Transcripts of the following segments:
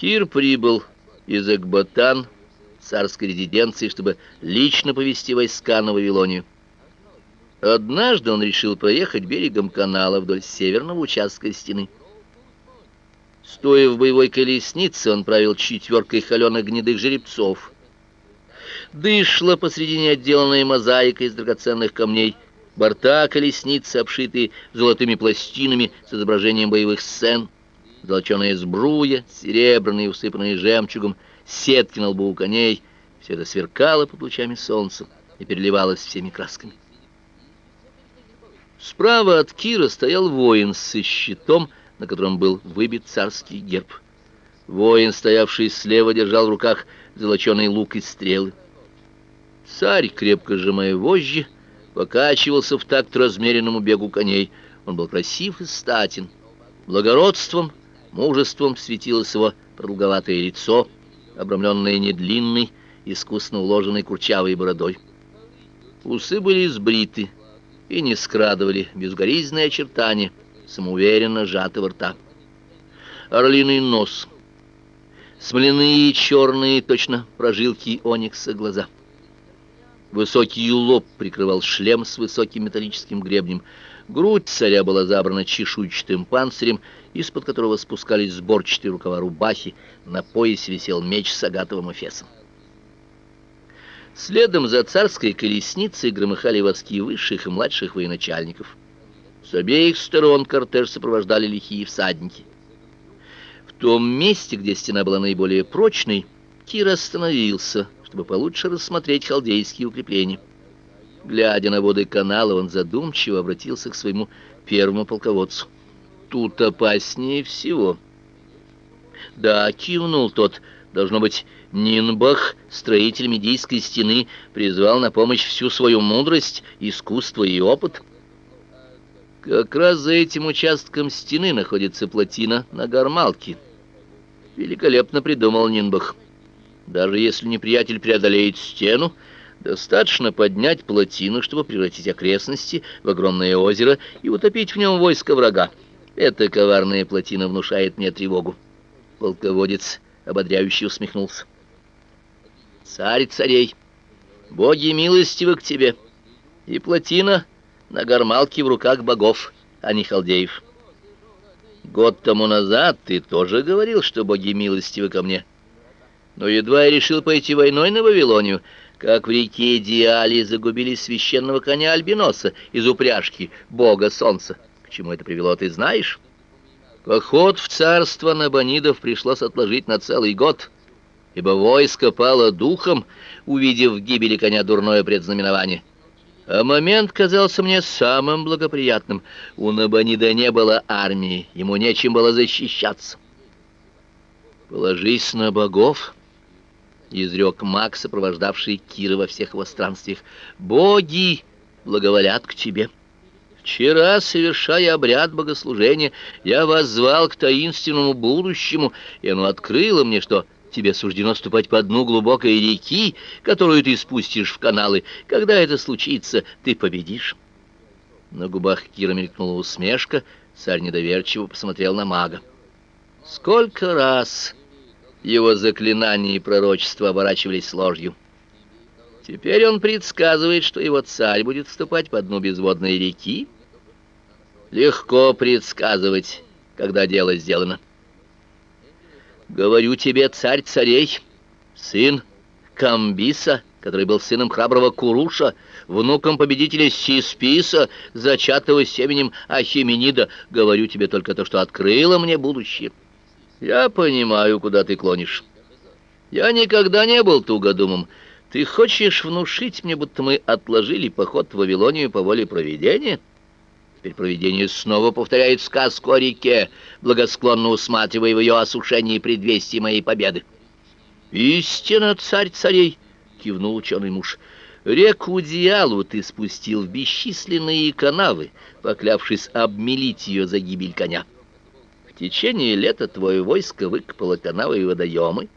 Кир прибыл из Экбатан, царской резиденции, чтобы лично повести войска на Вавилонию. Однажды он решил проехать берегом канала вдоль северного участка стены. Стоя в боевой колеснице, он правил четверкой холеных гнедых жеребцов. Дышло посредине отделанная мозаикой из драгоценных камней, борта колесницы, обшитые золотыми пластинами с изображением боевых сцен, золоченая сбруя, серебряные, усыпанные жемчугом, сетки на лбу у коней, все это сверкало под лучами солнца и переливалось всеми красками. Справа от Кира стоял воин с щитом, на котором был выбит царский герб. Воин, стоявший слева, держал в руках золоченый лук и стрелы. Царь, крепко сжимая вожжи, покачивался в такт размеренному бегу коней. Он был красив и статен. Благородством, мужеством светилось его продолговатое лицо, обрамленное недлинной, искусно уложенной курчавой бородой. Усы были сбриты и не скрадывали безгоризненные очертания самоуверенно сжатого рта. Орлиный нос, смоляные черные, точно прожилки оникса глаза. Высокий лоб прикрывал шлем с высоким металлическим гребнем. Грудь царя была забрана чешуйчатым панцирем, из-под которого спускались сборчатые рукава рубахи, на поясе висел меч с агатовым эфесом. Следом за царской колесницей громыхали воски высших и младших военачальников. С обеих сторон кортеж сопровождали лихие всадники. В том месте, где стена была наиболее прочной, Кир остановился, чтобы получше рассмотреть халдейские укрепления. Глядя на воды канала, он задумчиво обратился к своему первому полководцу. «Тут опаснее всего». «Да», — кивнул тот, — «должно быть, Нинбах, строитель Медийской стены, призвал на помощь всю свою мудрость, искусство и опыт. Как раз за этим участком стены находится плотина на Гармалке. Великолепно придумал Нинбах. Даже если неприятель преодолеет стену, достаточно поднять плотину, чтобы превратить окрестности в огромное озеро и утопить в нем войско врага. Эта коварная плотина внушает мне тревогу. Полководец ободряюще усмехнулся царь царей, боги милостивы к тебе, и плотина на гармалке в руках богов, а не халдеев. Год тому назад ты тоже говорил, что боги милостивы ко мне. Но едва я решил пойти войной на Вавилонию, как в реке Диали загубили священного коня Альбиноса из упряжки бога солнца. К чему это привело, ты знаешь? Поход в царство Набонидов пришлось отложить на целый год — ибо войско пало духом, увидев в гибели коня дурное предзнаменование. А момент казался мне самым благоприятным. У Набонида не было армии, ему нечем было защищаться. «Положись на богов», — изрек маг, сопровождавший Кира во всех его странствиях. «Боги благоволят к тебе». Вчера, совершая обряд богослужения, я воззвал к таинственному будущему, и оно открыло мне, что Тебе суждено ступать по дну глубокой реки, которую ты спустишь в каналы. Когда это случится, ты победишь. На губах Кира мелькнула усмешка, царь недоверчиво посмотрел на мага. Сколько раз его заклинания и пророчества оборачивались ложью. Теперь он предсказывает, что его царь будет вступать по дну безводной реки. Легко предсказывать, когда дело сделано. Говорю тебе, царь царей, сын Камбиса, который был сыном храброго Куруша, внуком победителя Сисписа, зачатого семенем Ахименида, говорю тебе только то, что открыло мне будущее. Я понимаю, куда ты клонишь. Я никогда не был тугодумом. Ты хочешь внушить мне, будто мы отложили поход в Вавилонию по воле провидения?» Теперь провидение снова повторяет сказку о реке, благосклонно усматривая в ее осушении предвестие моей победы. «Истинно, царь царей!» — кивнул ученый муж. «Реку Диалу ты спустил в бесчисленные канавы, поклявшись обмелить ее за гибель коня. Течение лета твое войско выкопало канавы и водоемы,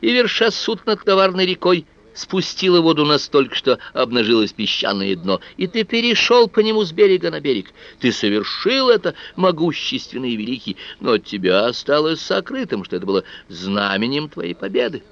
и, верша суд над коварной рекой, спустила воду настолько, что обнажилось песчаное дно, и ты перешел по нему с берега на берег. Ты совершил это, могущественный и великий, но от тебя осталось сокрытым, что это было знаменем твоей победы.